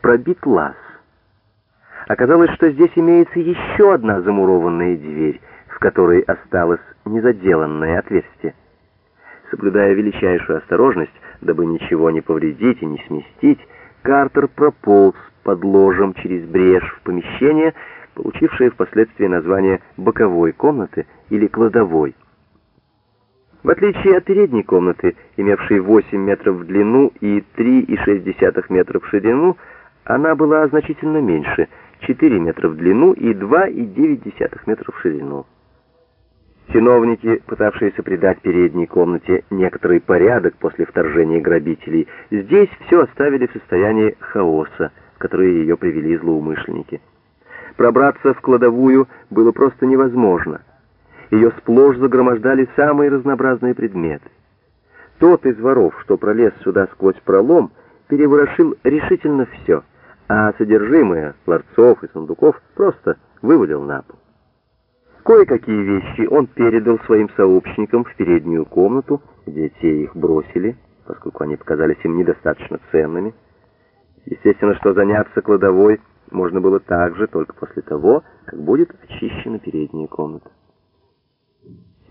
пробит лаз. Оказалось, что здесь имеется еще одна замурованная дверь, в которой осталось незаделанное отверстие. Соблюдая величайшую осторожность, дабы ничего не повредить и не сместить, Картер прополз под ложем через брешь в помещение, получившее впоследствии название боковой комнаты или кладовой. В отличие от передней комнаты, имевшей 8 метров в длину и 3,6 метров в ширину, она была значительно меньше, 4 метра в длину и 2,9 метров в ширину. Чиновники, пытавшиеся придать передней комнате некоторый порядок после вторжения грабителей, здесь все оставили в состоянии хаоса, в которое ее привели злоумышленники. Пробраться в кладовую было просто невозможно. Ее сплошь загромождали самые разнообразные предметы. Тот из воров, что пролез сюда сквозь пролом, переворошил решительно все, а содержимое ларцов и сундуков просто вывалил на пол. Кое-какие вещи он передал своим сообщникам в переднюю комнату, где те их бросили, поскольку они показались им недостаточно ценными. Естественно, что заняться кладовой можно было также только после того, как будет очищена передняя комната.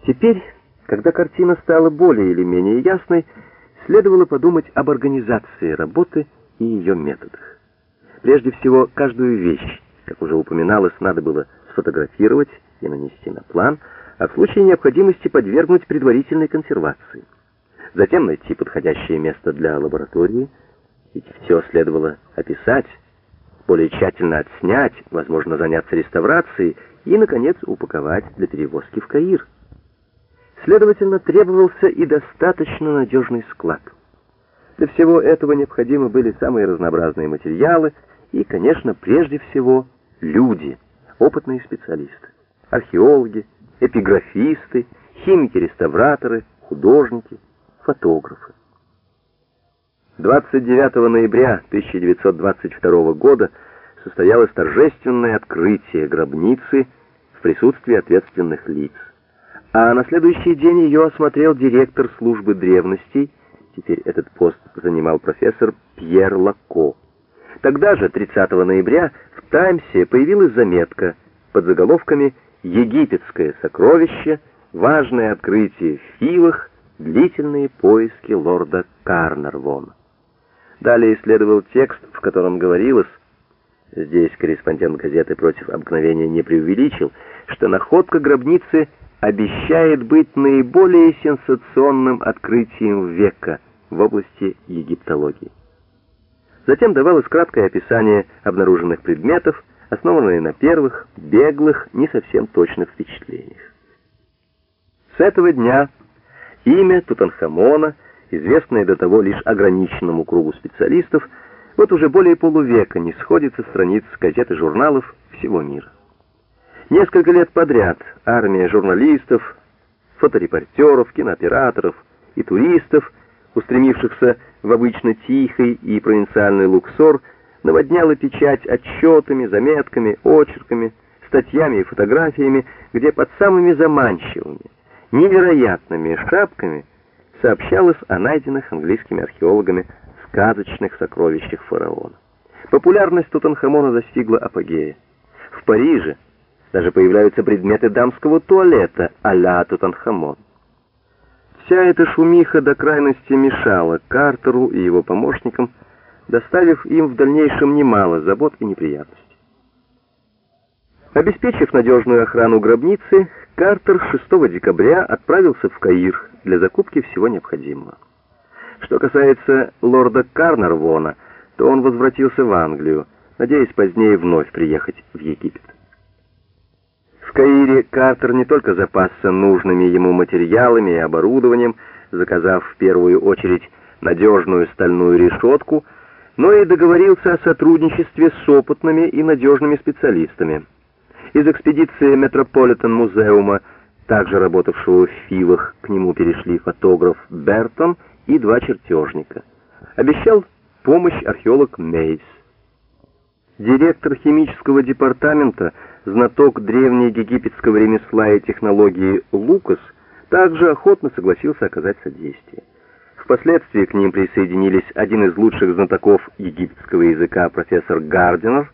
Теперь, когда картина стала более или менее ясной, следовало подумать об организации работы и ее методах. Прежде всего, каждую вещь, как уже упоминалось, надо было сфотографировать и нанести на план, а в случае необходимости подвергнуть предварительной консервации. Затем найти подходящее место для лаборатории, ведь все следовало описать, более тщательно отснять, возможно, заняться реставрацией и, наконец, упаковать для перевозки в Каир. Следовательно, требовался и достаточно надежный склад. Для всего этого необходимы были самые разнообразные материалы и, конечно, прежде всего, люди, опытные специалисты археологи, эпиграфисты, химики-реставраторы, художники, фотографы. 29 ноября 1922 года состоялось торжественное открытие гробницы в присутствии ответственных лиц. А на следующий день ее осмотрел директор службы древностей, теперь этот пост занимал профессор Пьер Лако. Тогда же, 30 ноября, в «Таймсе» появилась заметка под заголовками египетское сокровище, важное открытие в Фивах, длительные поиски лорда Карнарвона. Далее следовал текст, в котором говорилось, здесь корреспондент газеты против обыкновения не преувеличил, что находка гробницы обещает быть наиболее сенсационным открытием века в области египтологии. Затем давалось краткое описание обнаруженных предметов, основанные на первых, беглых, не совсем точных впечатлениях. С этого дня имя Тутанхамона, известное до того лишь ограниченному кругу специалистов, вот уже более полувека не сходит со страниц газет и журналов всего мира. Несколько лет подряд армия журналистов, фоторепортеров, кинооператоров и туристов, устремившихся в обычно тихий и провинциальный Луксор, наводняла печать отчетами, заметками, очерками, статьями и фотографиями, где под самыми заманчивыми, невероятными шапками сообщалось о найденных английскими археологами сказочных сокровищах фараона. Популярность Тутанхамона достигла апогея. В Париже даже появляются предметы дамского туалета а-ля Тутанхамон. Вся эта шумиха до крайности мешала Картеру и его помощникам доставив им в дальнейшем немало забот и неприятностей. Обеспечив надежную охрану гробницы, Картер 6 декабря отправился в Каир для закупки всего необходимого. Что касается лорда Карнарвона, то он возвратился в Англию, надеясь позднее вновь приехать в Египет. В Каире Картер не только запасся нужными ему материалами и оборудованием, заказав в первую очередь надежную стальную решетку, но и договорился о сотрудничестве с опытными и надежными специалистами. Из экспедиции Метрополитен-музеума, также работавшего в Фивах, к нему перешли фотограф Бертон и два чертежника. Обещал помощь археолог Мейс. Директор химического департамента, знаток древнеегипетского ремесла и технологии Лукас, также охотно согласился оказать содействие. Впоследствии к ним присоединились один из лучших знатоков египетского языка профессор Гардинер